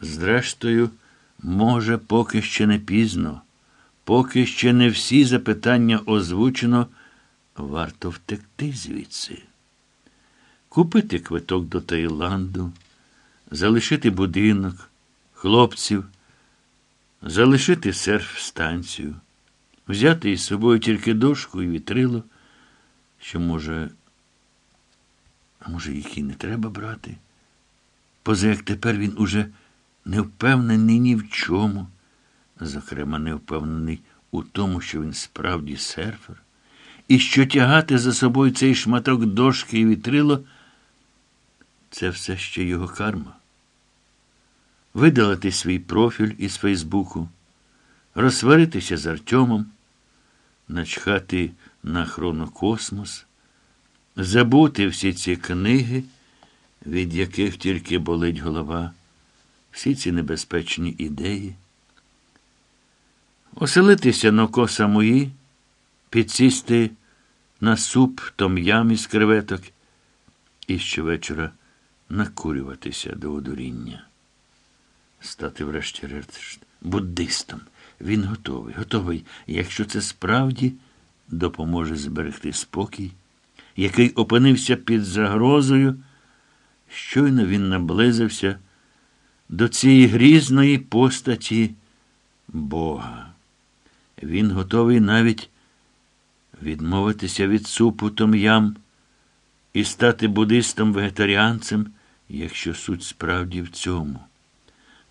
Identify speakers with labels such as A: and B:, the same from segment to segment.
A: Зрештою, може, поки ще не пізно, поки ще не всі запитання озвучено, варто втекти звідси. Купити квиток до Таїланду, залишити будинок, хлопців, залишити серф-станцію, взяти із собою тільки дошку і вітрило, що, може, а може, їх і не треба брати. Поза як тепер він уже не впевнений ні в чому, зокрема, не впевнений у тому, що він справді серфер, і що тягати за собою цей шматок дошки і вітрило це все ще його карма. Видалити свій профіль із Фейсбуку, розсваритися з Артемом, начхати на хронокосмос, забути всі ці книги, від яких тільки болить голова, всі ці небезпечні ідеї, оселитися на коса мої, підсісти на суп том'ям із креветок і щовечора накурюватися до одуріння. Стати, врешті-решт, буддистом. Він готовий, готовий, якщо це справді допоможе зберегти спокій, який опинився під загрозою. Щойно він наблизився до цієї грізної постаті Бога. Він готовий навіть відмовитися від супу том'ям і стати буддистом-вегетаріанцем, якщо суть справді в цьому.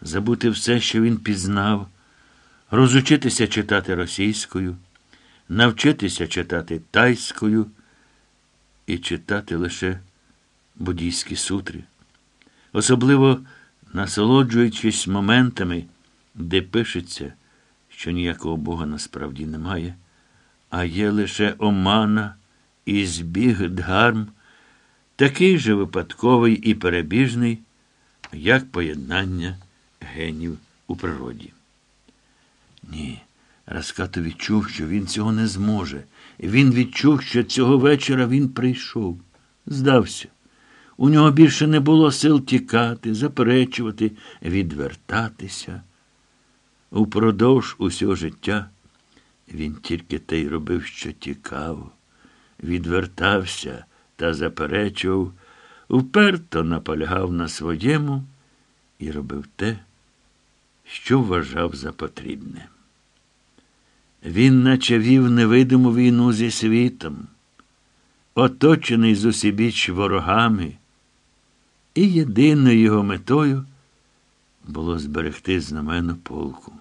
A: Забути все, що він пізнав, розучитися читати російською, навчитися читати тайською і читати лише буддійські сутри, особливо насолоджуючись моментами, де пишеться, що ніякого Бога насправді немає, а є лише омана і збіг дгарм, такий же випадковий і перебіжний, як поєднання генів у природі. Ні, Раскато відчув, що він цього не зможе. Він відчув, що цього вечора він прийшов. Здався. У нього більше не було сил тікати, заперечувати, відвертатися. Упродовж усього життя він тільки те й робив, що тікав, відвертався та заперечував, вперто наполягав на своєму і робив те, що вважав за потрібне. Він наче вів невидиму війну зі світом, оточений з усібіч ворогами, і єдиною його метою було зберегти знамену полку.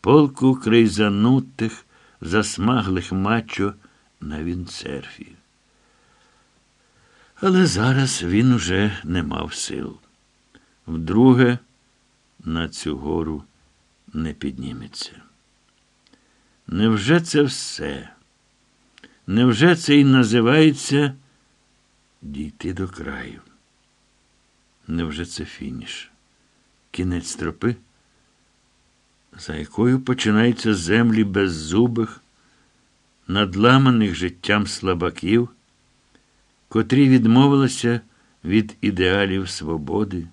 A: Полку крейзанутих, засмаглих мачо на вінцерфі. Але зараз він уже не мав сил. Вдруге, на цю гору не підніметься. Невже це все? Невже це і називається дійти до краю? Невже це фініш? Кінець тропи, за якою починаються землі беззубих, надламаних життям слабаків, котрі відмовилися від ідеалів свободи,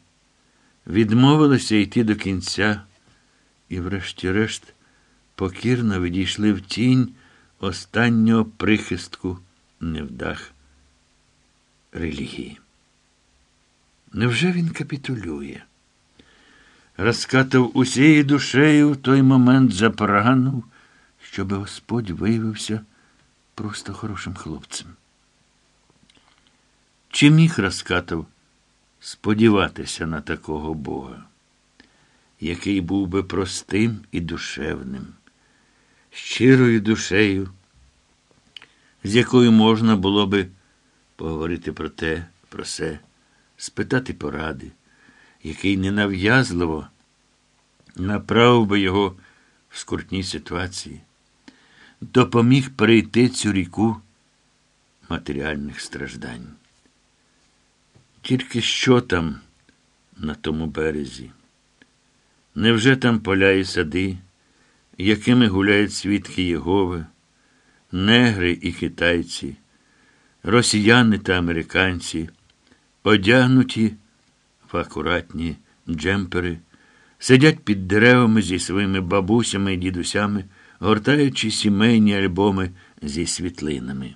A: відмовилися йти до кінця і, врешті-решт, покірно відійшли в тінь останнього прихистку невдах релігії. Невже він капітулює? Розкатав усією душею в той момент запрагнув, щоб Господь виявився просто хорошим хлопцем. Чи міг розкатав сподіватися на такого Бога, який був би простим і душевним? щирою душею, з якою можна було би поговорити про те, про се, спитати поради, який ненав'язливо направив би його в скрутній ситуації, допоміг перейти цю ріку матеріальних страждань. Тільки що там на тому березі? Невже там поля і сади? якими гуляють свідки Єгови, негри і китайці, росіяни та американці, одягнуті в акуратні джемпери, сидять під деревами зі своїми бабусями і дідусями, гортаючи сімейні альбоми зі світлинами.